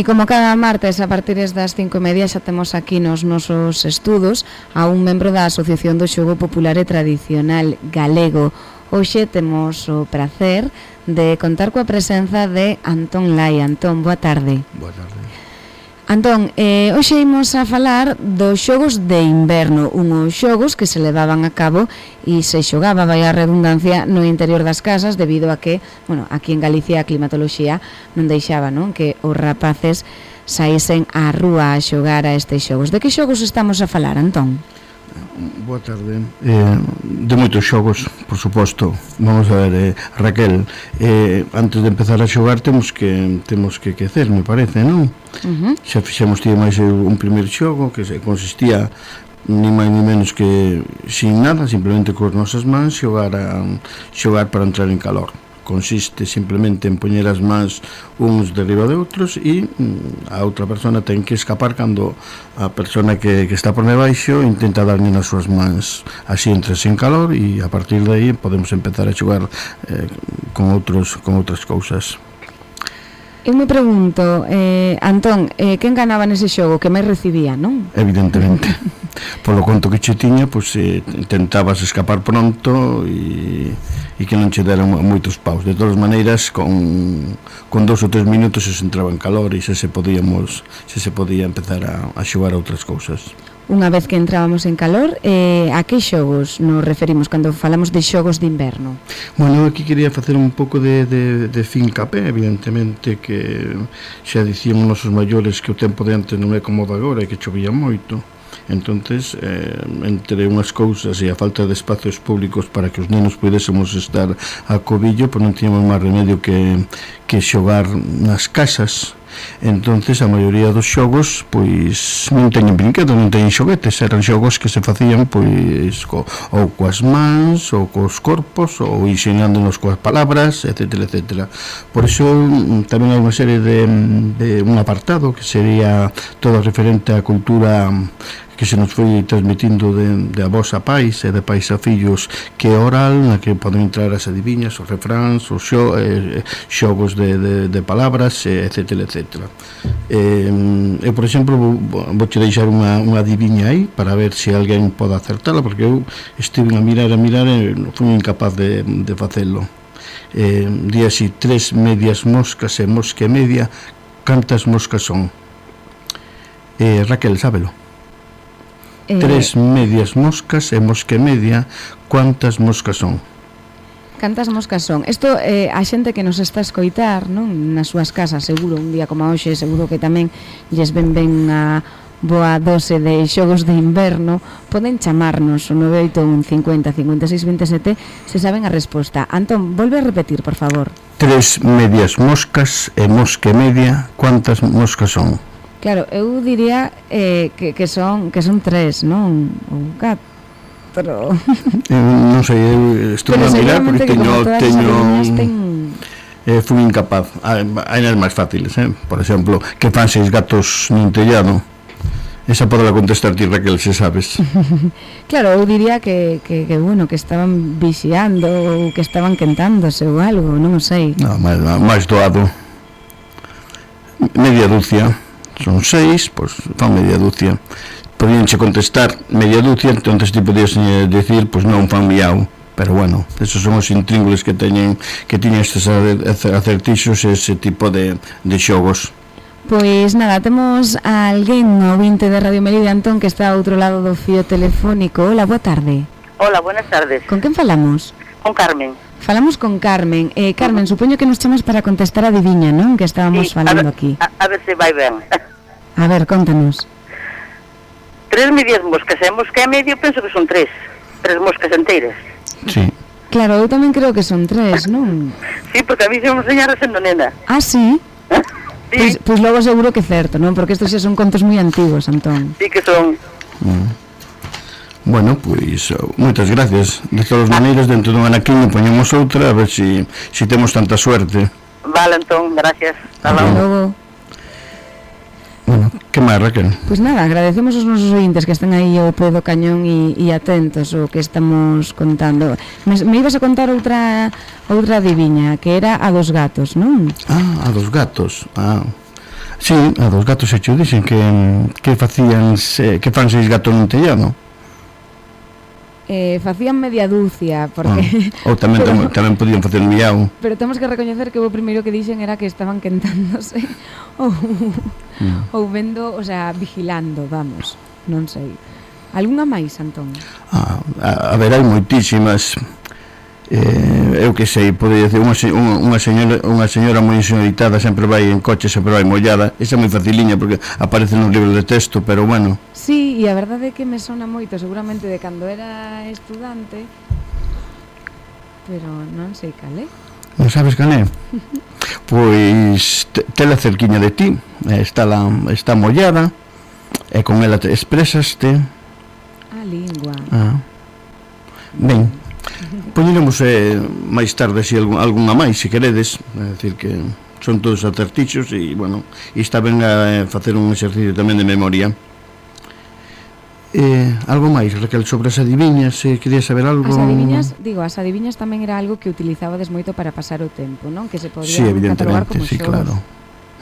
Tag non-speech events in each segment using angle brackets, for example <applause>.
E como cada martes a partir das cinco e media xa temos aquí nos nosos estudos a un membro da Asociación do Xogo Popular e Tradicional Galego. Hoxe temos o prazer de contar coa presenza de Antón Lai. Antón, boa tarde. Boa tarde. Antón, eh, hoxe imos a falar dos xogos de inverno, unhos xogos que se levaban a cabo e se xogaba, vai a redundancia, no interior das casas debido a que, bueno, aquí en Galicia a climatoloxía non deixaba, non, que os rapaces saísen á rúa a xogar a estes xogos. De que xogos estamos a falar, Antón? Antón? Boa tarde. Eh, de moitos xogos, por suposto. Vamos a ver, eh, Raquel, eh, antes de empezar a xogar temos que temos que quecer, me parece, non? Uh -huh. Xa fixemos ti máis un primeiro xogo que se consistía ni máis ni menos que sin nada, simplemente cos nosas mans xogar a, xogar para entrar en calor consiste simplemente en poñer as mans uns derriba de outros e mm, a outra persona ten que escapar cando a persona que, que está por debaixo intenta darlle nas súas mans así entre sin calor e a partir de aí podemos empezar a xogar eh, con outros con outras cousas. Eu me pregunto, eh, Antón, eh, quen ganaba nese xogo que máis recibía, non? Evidentemente. <laughs> Polo conto que che tiña, pois, eh, tentabas escapar pronto e, e que non che deran moitos paus. De todas maneiras, con, con dos ou tres minutos se entraba en calor e se se podíamos, se se podía empezar a, a xogar a outras cousas unha vez que entrábamos en calor, eh, a que xogos nos referimos cando falamos de xogos de inverno? Bueno, aquí quería facer un pouco de, de, de fincapé, evidentemente, que xa dicían os nosos maiores que o tempo de antes non é como de agora e que chovía moito. Entonces, eh, entre unhas cousas e a falta de espacios públicos para que os nenos pudésemos estar a cobillo, pois non tínhamos máis remedio que, que xogar nas casas, entonces a maioría dos xogos pois non teñen brinquedos, non teñen xoguetes, eran xogos que se facían pois co, ou coas mans ou cos corpos ou ensinándonos coas palabras, etc, etc. Por iso mm, tamén hai unha serie de, de un apartado que sería todo referente á cultura que se nos foi transmitindo de, de avós a pais e de pais a fillos que é oral, na que poden entrar as adivinhas, os refráns, os xo, eh, xogos de, de, de palabras, etc. etc. Eh, eu, por exemplo, vou, vou te deixar unha, unha adivinha aí para ver se alguén pode acertala, porque eu estive a mirar a mirar e fui incapaz de, de facelo. Eh, di así, tres medias moscas e mosca e media, cantas moscas son? Eh, Raquel, sábelo. Eh... Tres medias moscas e mosca media, cuántas moscas son? Cantas moscas son? Isto eh, a xente que nos está a escoitar non nas súas casas, seguro, un día como hoxe, seguro que tamén lles ven ben a boa dose de xogos de inverno, poden chamarnos o 981 50 56 27 se saben a resposta. Antón, volve a repetir, por favor. Tres medias moscas e mosca media, cuántas moscas son? Claro, eu diría eh, que, que son que son tres, non? Ou catro. <laughs> Eu non sei, eu estou a mirar porque teño... teño... Ten... Eh, fui incapaz ah, Hai nas máis fáciles, eh? por exemplo Que fan seis gatos nun tellado Esa podela contestar ti, Raquel, se sabes. <laughs> claro, eu diría que, que, que, bueno, que estaban vixiando ou que estaban quentándose ou algo, non o sei. No, máis, máis doado. Media dúcia son seis, pois fan media dúcia. Podíanche contestar media dúcia, entonces ti podías dicir, pois non fan miau. Pero bueno, esos son os intríngules que teñen que tiñen estes acertixos e ese tipo de, de xogos. Pois nada, temos a alguén 20 de Radio Melide Antón que está a outro lado do fío telefónico. Hola, boa tarde. Hola, buenas tardes. Con quen falamos? Con Carmen. Falamos con Carmen. Eh, Carmen, supoño que nos chamas para contestar a Diviña, non? Que estábamos sí, falando a ver, aquí. A, a ver se vai ben. <laughs> A ver, contanos. Tres medias moscas, e mosca e medio penso que son tres. Tres moscas enteiras. Sí. Claro, eu tamén creo que son tres, non? sí, porque a mí se me enseñara sendo nena. Ah, sí? <laughs> sí. Pois, pois logo seguro que certo, non? Porque estes son contos moi antigos, Antón. Sí que son. Mm. Bueno, pois, eh, moitas gracias De todas maneiras, dentro dun anaquinho poñemos outra A ver se si, si temos tanta suerte Vale, entón, gracias Hasta logo Que máis, Raquel? Pois nada, agradecemos aos nosos ointes que están aí ao pé do cañón e, e atentos ao que estamos contando. Me, me ibas a contar outra outra adivinha, que era a dos gatos, non? Ah, a dos gatos. Ah. Sí, a dos gatos se dixen que que facían que fan seis gatos nun tellado eh, facían media dúcia porque ah, ou tamén <laughs> pero, tamén podían facer un. Pero temos que recoñecer que o primeiro que dixen era que estaban quentándose <laughs> ou no. ou vendo, o sea, vigilando, vamos, non sei. Algunha máis, Antón? Ah, a, a ver, hai moitísimas eh, eu que sei, pode dicir, unha, unha, señora, unha señora moi señoritada sempre vai en coche, sempre vai mollada, esa é moi faciliña porque aparece nos libros de texto, pero bueno. Sí, e a verdade é que me sona moito, seguramente de cando era estudante, pero non sei cal é. Non sabes cal é? <laughs> pois tela cerquiña de ti, está, la, está mollada, e con ela te expresaste. A lingua. Ah. Ben, Poñeremos eh, máis tarde si algún, alguna máis, se queredes, é dicir que son todos acertichos e, bueno, e está ben a eh, facer un exercicio tamén de memoria. Eh, algo máis, Raquel, sobre as adiviñas, se eh, quería saber algo... As adiviñas, digo, as adiviñas tamén era algo que utilizabades moito para pasar o tempo, non? Que se podía sí, catalogar como sí, xogos. claro.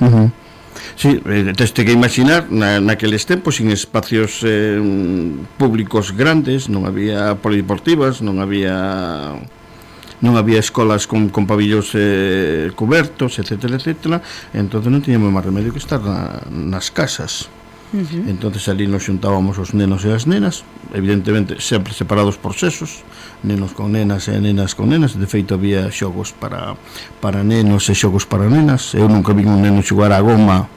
Uh -huh. Sí, eh, teste que imaginar na, naqueles tempos sin espacios eh, públicos grandes, non había polideportivas, non había non había escolas con, con pabillóns eh, cobertos, etcétera, etcétera, entonces non tiñamos máis remedio que estar na, nas casas. Uh -huh. entonces ali nos xuntábamos os nenos e as nenas evidentemente sempre separados por sexos nenos con nenas e nenas con nenas de feito había xogos para, para nenos e xogos para nenas eu nunca vi un neno xogar a goma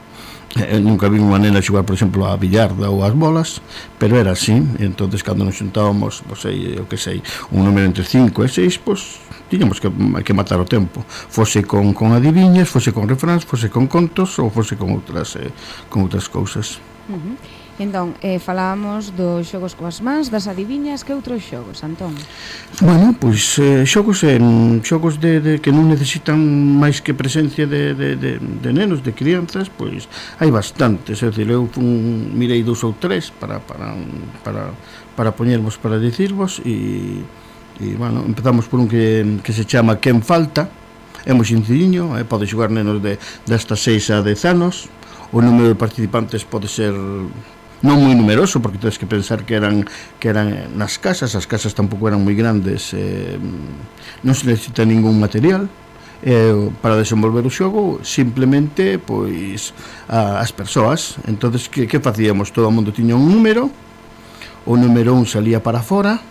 eh, nunca vi unha nena xogar, por exemplo, a billarda ou as bolas, pero era así, e entonces cando nos xuntábamos, pois sei, o que sei, un número entre 5 e 6, pois tiñamos que, que matar o tempo, fose con, con adiviñas, fose con refráns, fose con contos ou fose con outras, eh, con outras cousas. Uh -huh. Entón, eh, falábamos dos xogos coas mans, das adiviñas, que outros xogos, Antón? Bueno, pois eh, xogos, eh, xogos de, de que non necesitan máis que presencia de, de, de, de nenos, de crianzas, pois hai bastantes, é dicir, eu fun, mirei dous ou tres para, para, para, para poñervos para dicirvos e, e bueno, empezamos por un que, que se chama Quen Falta, é moi sencilliño, eh, pode xogar nenos de, destas 6 a 10 anos, o número de participantes pode ser non moi numeroso porque tedes que pensar que eran que eran nas casas, as casas tampouco eran moi grandes, eh, non se necesita ningún material eh, para desenvolver o xogo simplemente pois a, as persoas. Entonces que, que facíamos? Todo o mundo tiña un número o número un salía para fora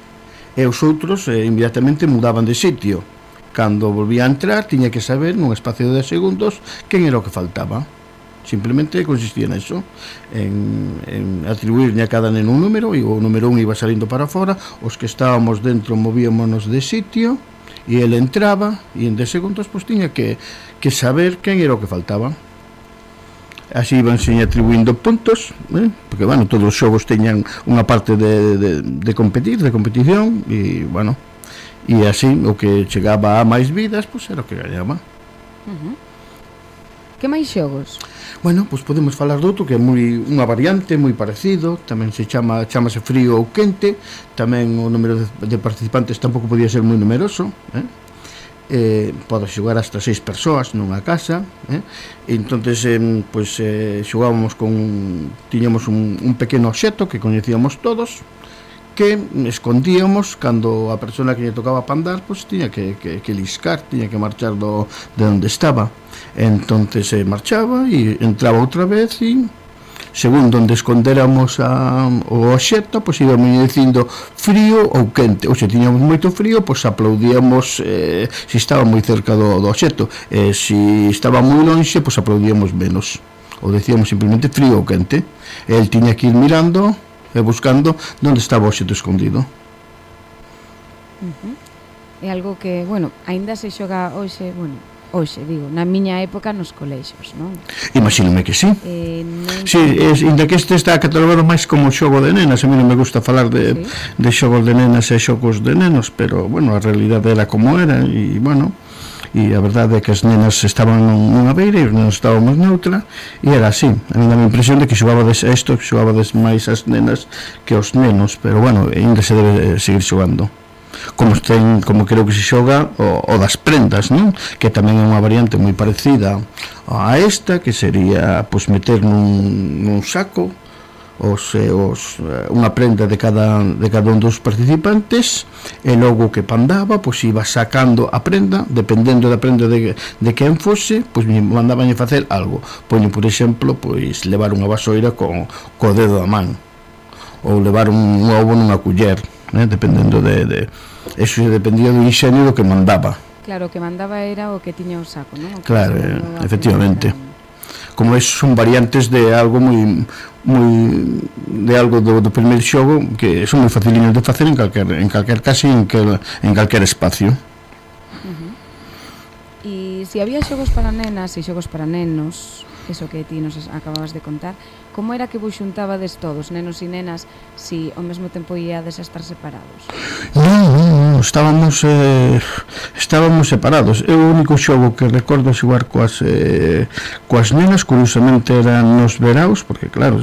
e os outros eh, inmediatamente mudaban de sitio. Cando volvía a entrar tiña que saber nun espacio de segundos quen era o que faltaba. Simplemente consistía eso en, en atribuirne a cada neno un número e o número un iba salindo para fora os que estábamos dentro movíamonos de sitio e ele entraba e en 10 segundos pois tiña que, que saber quen era o que faltaba así iban sen atribuindo puntos eh? porque, bueno, todos os xogos teñan unha parte de, de, de competir, de competición e, bueno, e así o que chegaba a máis vidas pois era o que gañaba uh -huh. Que máis xogos? Bueno, pois podemos falar do outro que é moi unha variante, moi parecido, tamén se chama chamase frío ou quente, tamén o número de, de participantes tampouco podía ser moi numeroso, eh? eh, pode xogar hasta seis persoas nunha casa eh? E entonces eh, pues, eh, xogábamos con tiñamos un, un pequeno obxeto que coñecíamos todos que escondíamos cando a persona que lle tocaba pandar pois pues, tiña que, que, que liscar, tiña que marchar do, de onde estaba. Entonces se eh, marchaba e entraba outra vez e según donde esconderamos a, o xerta, pois íbamos dicindo frío ou quente, ou se tiñamos moito frío, pois aplaudíamos eh, se estaba moi cerca do, do xeto, e eh, se estaba moi lonxe, pois aplaudíamos menos, ou decíamos simplemente frío ou quente, el tiña que ir mirando, e buscando onde estaba o xeto escondido. Uh -huh. É algo que, bueno, aínda se xoga hoxe, bueno, hoxe, digo, na miña época nos colexios, non? Imagínome que sí. Eh, non... Sí, es, inda que este está catalogado máis como xogo de nenas, a mí non me gusta falar de, sí. de xogos de nenas e xogos de nenos, pero, bueno, a realidade era como era, e, bueno, e a verdade é que as nenas estaban nunha beira e os nenos estábamos neutra e era así, a mí dame a impresión de que xogabades isto, que xogabades máis as nenas que os nenos, pero bueno, ainda se debe eh, seguir xogando como ten, como creo que se xoga o, o das prendas, non? Que tamén é unha variante moi parecida a esta, que sería pois meter nun, nun saco os, eh, os, eh, unha prenda de cada, de cada un dos participantes e logo que pandaba, pois iba sacando a prenda, dependendo da prenda de, de quen fose, pois me mandaban facer algo. Poño, por exemplo, pois levar unha vasoira con, co dedo da man ou levar un, un ovo nunha culler, né? dependendo de, de... Eso dependía do inxenio do que mandaba. Claro, o que mandaba era o que tiña o saco, non? Claro, eh, efectivamente. Era como es, son variantes de algo moi moi de algo do, do primeiro xogo que son moi faciliños de facer en calquer en calquer case en, que, en calquer espacio si había xogos para nenas e xogos para nenos, eso que ti nos acababas de contar, como era que vos xuntabades todos, nenos e nenas, si ao mesmo tempo íades a estar separados? Non, non, non estábamos eh, estábamos separados. É o único xogo que recordo xogar coas eh, coas nenas, curiosamente eran nos veraus, porque claro,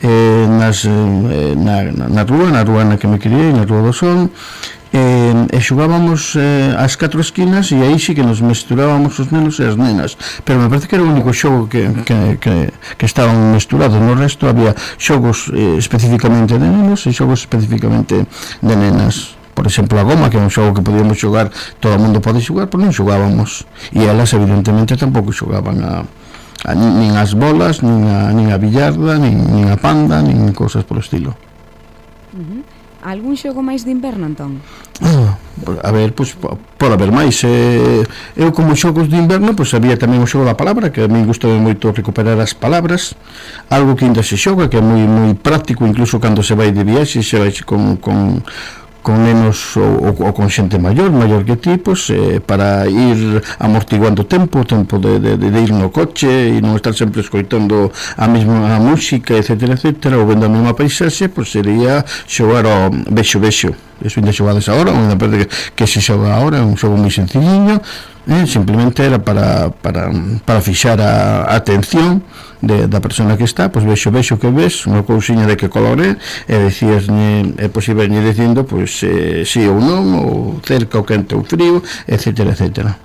eh, nas eh, na, na rúa, na rúa na que me criei, na rúa do Sol, e, e xugábamos eh, as catro esquinas e aí sí que nos mesturábamos os nenos e as nenas pero me parece que era o único xogo que, que, que, que estaban mesturados no resto había xogos eh, especificamente de nenos e xogos especificamente de nenas por exemplo a goma que é un xogo que podíamos xogar todo o mundo pode xogar, pero non xogábamos e elas evidentemente tampouco xogaban a, a nin as bolas, nin a, nin a billarda, nin, nin a panda, nin cousas por estilo. Uh -huh. Algún xogo máis de inverno, entón? Ah, a ver, pois, por haber máis eh, Eu como xogos de inverno pois había tamén o xogo da palabra Que a mí gustaba moito recuperar as palabras Algo que ainda se xoga Que é moi, moi práctico Incluso cando se vai de viaxe Se vai con, con, con nenos ou, ou con xente maior, maior que ti, pois, eh, para ir amortiguando o tempo, o tempo de, de, de ir no coche e non estar sempre escoitando a mesma a música, etc, etc, ou vendo a mesma paisaxe, pois sería xogar ao vexo-vexo eso ainda xogades agora unha parte que, que se xoga agora é un xogo moi sencilliño eh, simplemente era para, para, para fixar a, a atención de, da persona que está, pois vexo, vexo que ves, unha cousiña de que colore, e decías, ne, é posible ni dicindo, pois, eh, si ou non, ou cerca ou quente ou frío, etcétera, etcétera.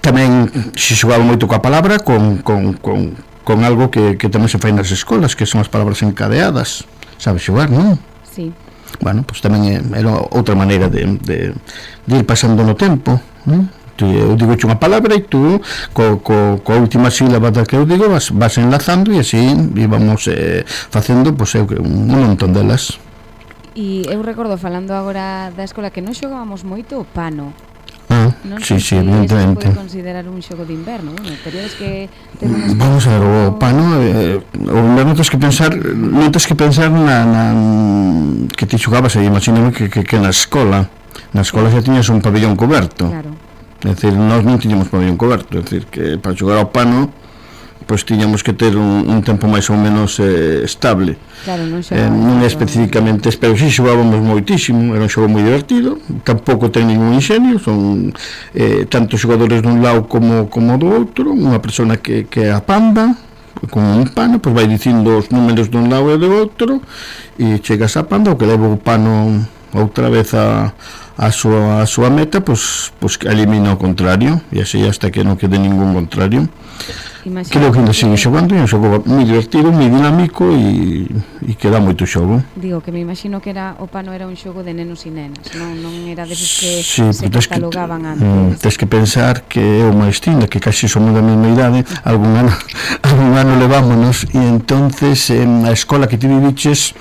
Tamén se xogaba moito coa palabra, con, con, con, con algo que, que tamén se fai nas escolas, que son as palabras encadeadas. Sabes xogar, non? Sí bueno, pois tamén era outra maneira de, de, de ir pasando no tempo non? eu digo unha palabra e tú co, co, coa última sílaba da que eu digo vas, vas enlazando e así íbamos eh, facendo pois, eu, un, un montón delas E eu recordo falando agora da escola que non xogábamos moito o pano non sí, sí, evidentemente. Pode considerar un xogo de inverno, bueno, períodos que mm, Vamos a ver, o pano eh, o inverno tens que pensar, non tens que pensar na, na que ti xogabas, e imagíname que, que, que na escola, na escola xa tiñas un pabellón coberto. Claro. É dicir, nós non tiñamos pabellón coberto, é dicir, que para xogar ao pano pois tiñamos que ter un, un tempo máis ou menos eh, estable. Claro, non, eh, non especificamente, pero si sí, xogábamos moitísimo, era un xogo moi divertido, tampouco ten ningún ingenio, son eh, tanto xogadores dun lado como, como do outro, unha persona que, que é a panda, con un pano, pois vai dicindo os números dun lado e do outro, e chegas a panda, o que leva o pano outra vez a, a súa, a súa meta, pois, pois elimina o contrario, e así hasta que non quede ningún contrario. Imagínate. Creo que ainda sigue xogando, é un xogo moi divertido, moi dinámico e, e que dá moito xogo. Digo que me imagino que era o pano era un xogo de nenos e nenas, non, non era deses que sí, se catalogaban que, antes. Tens que pensar que é o máis tinda, que casi somos da mesma idade, ¿eh? algún ano, <laughs> algún ano levámonos, e entonces eh, a escola que ti viviches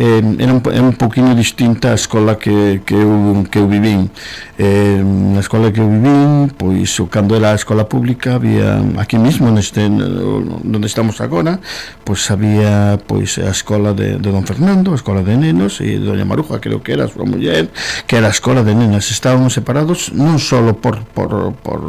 eh, era un, era un poquinho distinta a escola que, que, eu, que eu vivín. Eh, na escola que eu vivín, pois, cando era a escola pública, había aquí mesmo, na onde, eh, onde estamos agora pois había pois a escola de, de Don Fernando, a escola de nenos e Doña Maruja, creo que era a súa muller que era a escola de nenas, estaban separados non só por, por, por,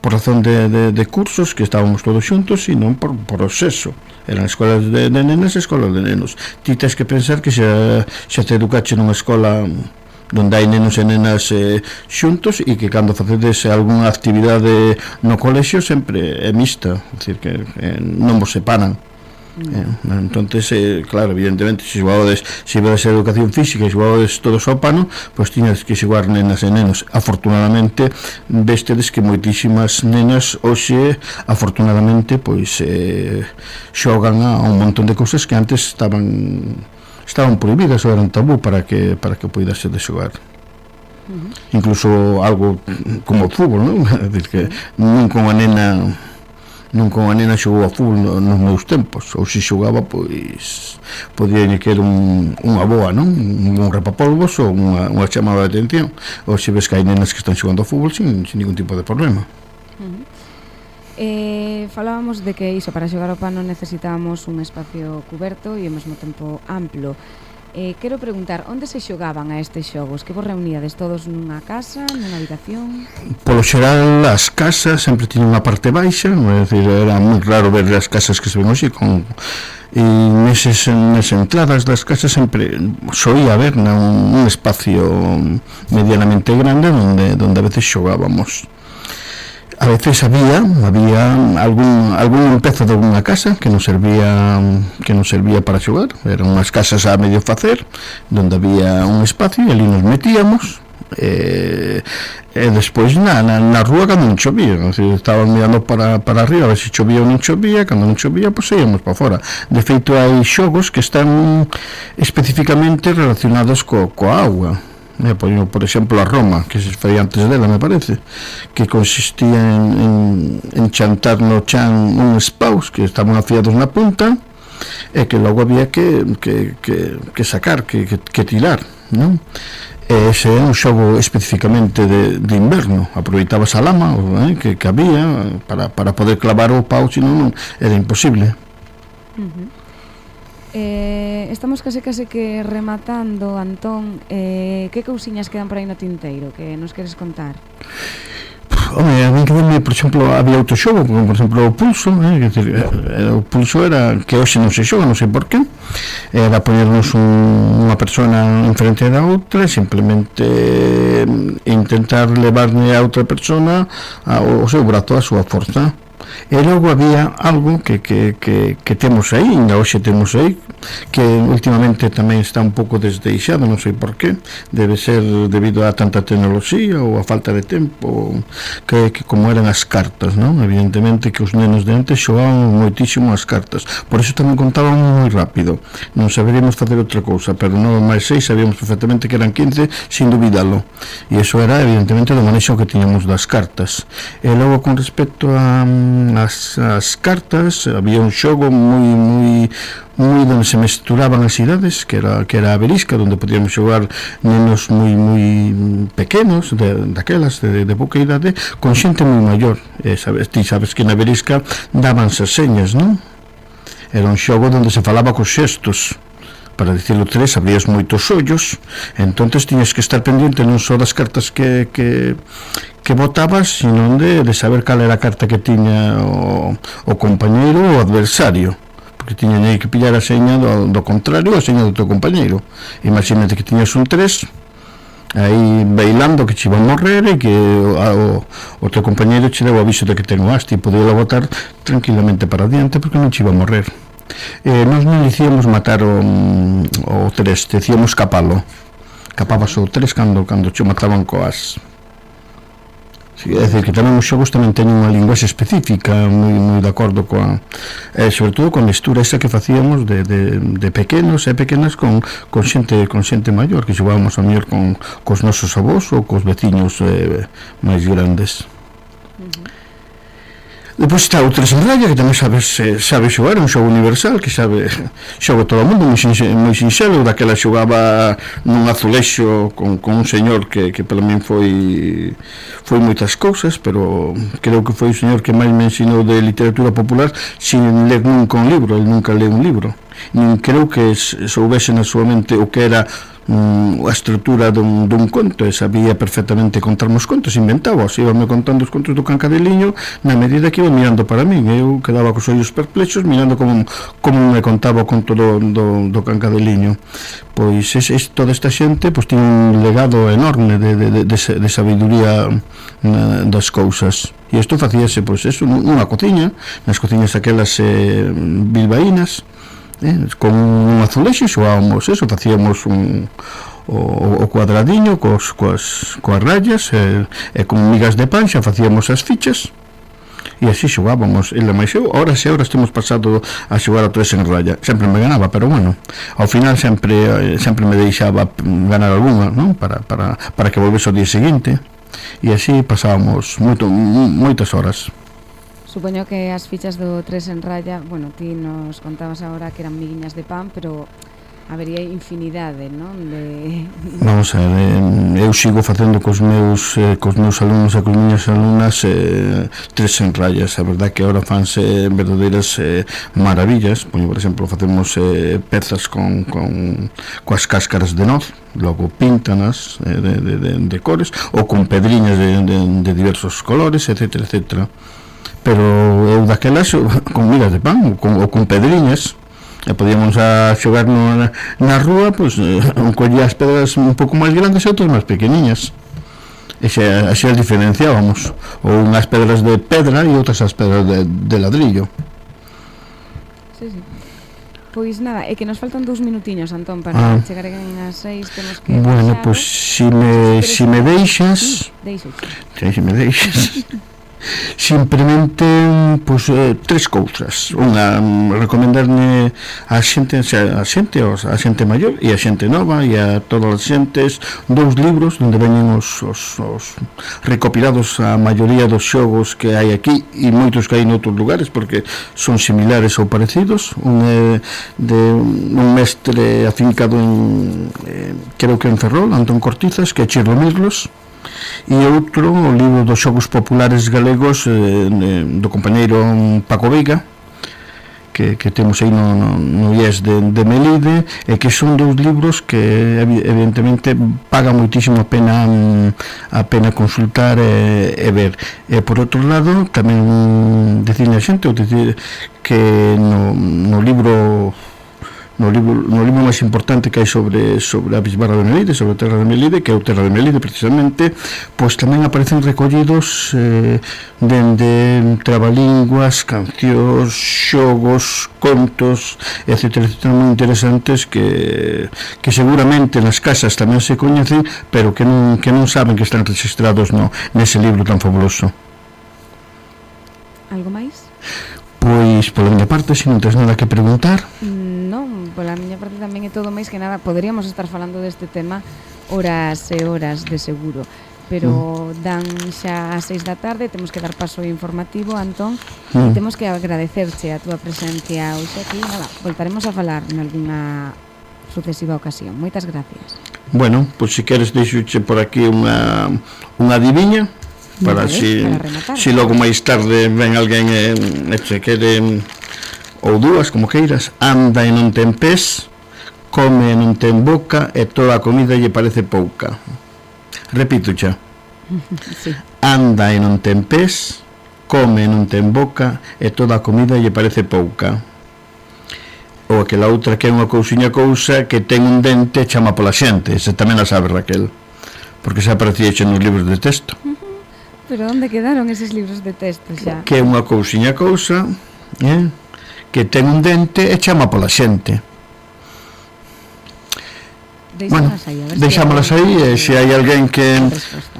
por razón de, de, de cursos que estábamos todos xuntos, sino por, por sexo eran escolas de, de nenas e escolas de nenos. Ti tens que pensar que xa, xa te educache nunha escola donde hai nenos e nenas eh, xuntos e que cando facedes algunha actividade no colexio sempre é mixta, decir que eh, non vos separan. Mm. Eh, entonces, eh, claro, evidentemente Se xogades, se ibades a educación física E xogades todos ao pano Pois tiñas tiñades que xogar nenas e nenos Afortunadamente, vestedes que moitísimas nenas hoxe afortunadamente, pois eh, Xogan a un montón de cousas Que antes estaban estaban prohibidas ou eran tabú para que para que poidase de xogar uh -huh. incluso algo como o fútbol non? <laughs> Diz que nun con a nena nun con a nena xogou a fútbol nos meus tempos ou se xogaba pois podía que un, unha boa non? un repapolvos ou unha, unha chamada de atención ou se ves que hai nenas que están xogando a fútbol sin, sin ningún tipo de problema uh -huh. Eh, falábamos de que iso, para xogar o pano necesitábamos un espacio cuberto e ao mesmo tempo amplo. Eh, quero preguntar, onde se xogaban a estes xogos? Que vos reuníades todos nunha casa, nunha habitación? Polo xeral, as casas sempre tiñen unha parte baixa, non é dicir, era moi raro ver as casas que se ven hoxe con e neses, nes entradas das casas sempre soía haber un, un espacio medianamente grande onde, onde a veces xogábamos. Uh A veces había, había algún algún pezo de alguna casa que nos servía que nos servía para xogar. Eran unhas casas a medio facer, donde había un espacio e ali nos metíamos. Eh, e despois na, na, na rúa cando non chovía decir, estaban mirando para, para arriba a ver se chovía ou non chovía cando non chovía, pois pues, íamos para fora de feito hai xogos que están especificamente relacionados co, coa agua eh, por, por exemplo, a Roma, que se fai antes dela, me parece, que consistía en, en, en chantar no chan uns paus que estaban afiados na punta e que logo había que, que, que, que sacar, que, que, que tirar, non? E ese é un xogo especificamente de, de inverno Aproveitabas a lama eh, que, que había para, para poder clavar o pau Senón era imposible uh -huh. Eh, estamos case case que rematando, Antón, eh, que cousiñas quedan por aí no tinteiro que nos queres contar? Home, a mí quedarme, por exemplo, había outro xogo, como por exemplo o pulso, eh? que decir, eh, eh, o pulso era que hoxe non se xoga, non sei por qué, era eh, ponernos un, unha persona en frente da outra e simplemente mm, intentar levarne a outra persona ao seu brazo a súa forza. E logo había algo que, que, que, que temos aí, ainda hoxe temos aí, que últimamente tamén está un pouco desdeixado, non sei por qué, debe ser debido a tanta tecnoloxía ou a falta de tempo, que, que como eran as cartas, non? Evidentemente que os nenos de antes xogaban moitísimo as cartas, por iso tamén contaban moi rápido, non saberíamos facer outra cousa, pero non máis seis sabíamos perfectamente que eran 15, sin dubidalo, e iso era evidentemente do manexo que tiñamos das cartas. E logo con respecto a mm, as, as cartas, había un xogo moi moi moi onde se mesturaban as idades, que era que era a berisca onde podíamos xogar nenos moi moi pequenos de, daquelas de, de pouca idade con xente moi maior. E sabes, ti sabes que na berisca daban señas, non? Era un xogo onde se falaba cos xestos para dicirlo tres, abrías moitos ollos, entonces tiñas que estar pendiente non só das cartas que, que, que votabas, sino de, de saber cal era a carta que tiña o, o compañeiro ou adversario porque tiñan aí que pillar a seña do, do contrario a seña do teu compañeiro. Imagínate que tiñas un 3 aí bailando que che iba a morrer e que o, o, o teu compañeiro che deu aviso de que ten o asti e podíalo votar tranquilamente para adiante porque non che iba a morrer. Eh, nós non dicíamos matar o, mm, o tres, dicíamos capalo. Capabas o tres cando cando che mataban coas. Sí, é dicir, que tamén os xogos tamén teñen unha linguaxe específica moi, moi de acordo coa eh, sobre todo con mestura esa que facíamos de, de, de pequenos e pequenas con, con xente con xente maior que xogábamos a mellor con cos nosos avós ou cos veciños eh, máis grandes Depois está o Tres en que tamén sabe, sabe xogar, un xogo universal, que sabe <laughs> xoga todo o mundo, moi, sinxelo, moi sinxelo, daquela xogaba nun azulexo con, con un señor que, que para min foi foi moitas cousas, pero creo que foi o señor que máis me ensinou de literatura popular sin ler nunca un libro, ele nunca leu un libro nin creo que soubese na súa mente o que era mm, a estrutura dun, dun conto e sabía perfectamente contarmos contos inventaba, íbame contando os contos do Cancadeliño na medida que iba mirando para min. Eu quedaba cos ollos perplexos mirando como, como me contaba o conto do, do, do Cancadeliño. Pois es, es, toda esta xente pois, tiña un legado enorme de, de, de, de, de sabiduría na, das cousas. E isto facíase pois, eso, nunha cociña nas cociñas aquelas eh, bilbaínas eh, con un azulexo xoábamos eso, facíamos un, o, o cuadradiño cos, coas, coas rayas e, e con migas de pan xa facíamos as fichas e así xogábamos ele máis eu horas e horas temos pasado a xogar a tres en raya sempre me ganaba, pero bueno ao final sempre sempre me deixaba ganar alguna non? Para, para, para que volvese o día seguinte e así pasábamos moito, moitas horas Supoño que as fichas do 3 en raya, bueno, ti nos contabas agora que eran miguiñas de pan, pero habería infinidade, non? De... <laughs> Vamos a ver, eu sigo facendo cos meus, eh, cos meus alumnos e cos miñas alumnas eh, tres en rayas, a verdad que agora fanse verdadeiras eh, maravillas, poño, por exemplo, facemos eh, pezas con, con, coas cáscaras de noz, logo píntanas eh, de, de, de, de cores, ou con pedriñas de, de, de diversos colores, etcétera, etcétera pero eu daquela <laughs> con migas de pan ou con, ou con pedriñas e podíamos a xogar no, na, na rúa pois, eh, un <laughs> collía as pedras un pouco máis grandes e outras máis pequeniñas e xa, xa as diferenciábamos ou unhas pedras de pedra e outras as pedras de, de ladrillo sí, sí. Pois nada, é que nos faltan dous minutiños, Antón, para ah. chegar a as seis temos que... Bueno, pois pues, si me, si me deixas... Sí, deixo. Sí, si me deixas... <laughs> simplemente pois, eh, tres cousas. Unha, recomendarne a xente a xente, a xente maior e a xente nova e a todas as xentes dous libros onde veñen os, os, os recopilados a maioría dos xogos que hai aquí e moitos que hai noutros lugares porque son similares ou parecidos. Un é de un mestre afincado en eh, creo que en Ferrol, Antón Cortizas que é Chirlo Mirlos e outro o libro dos xogos populares galegos eh, do compañeiro Paco Veiga que, que temos aí no, no, no IES de, de Melide e que son dous libros que evidentemente paga moitísimo a pena mm, a pena consultar e, e ver. E por outro lado tamén decirle a xente ou dicir que no, no libro no libro, no libro máis importante que hai sobre sobre a Bisbarra de Melide, sobre a Terra de Melide, que é o Terra de Melide precisamente, pois tamén aparecen recollidos eh, dende trabalinguas, cancións, xogos, contos, etc, etc, moi interesantes que, que seguramente nas casas tamén se coñecen, pero que non, que non saben que están registrados no, nese libro tan fabuloso. Algo máis? Pois, pola miña parte, se non tens nada que preguntar... Mm pola miña parte tamén é todo máis que nada poderíamos estar falando deste tema horas e horas de seguro pero mm. dan xa as seis da tarde, temos que dar paso informativo, Antón, mm. e temos que agradecerche a túa presencia hoxe aquí. Nada, voltaremos a falar en algunha sucesiva ocasión. Moitas gracias. Bueno, pois pues, se si queres deixoche por aquí unha, unha diviña para vale, si, para rematar. si logo máis tarde ven alguén e, e se quere ou dúas, como queiras, anda e non ten pés, come e non ten boca e toda a comida lle parece pouca. Repito xa. <laughs> Sí. Anda e non ten pés, come e non ten boca e toda a comida lle parece pouca. Ou aquela outra que é unha cousiña cousa que ten un dente chama pola xente, se tamén a sabe Raquel, porque xa aparecía xa nos libros de texto. Pero onde quedaron eses libros de texto xa? Que é unha cousiña cousa, eh? que ten un dente e chama pola xente. Deixámolas bueno, aí, deixámolas aí e se hai alguén que,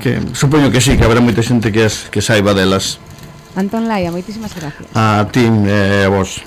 que supoño que sí, que habrá moita xente que, as, que saiba delas. Antón Laia, moitísimas gracias. A ti e eh, a vos.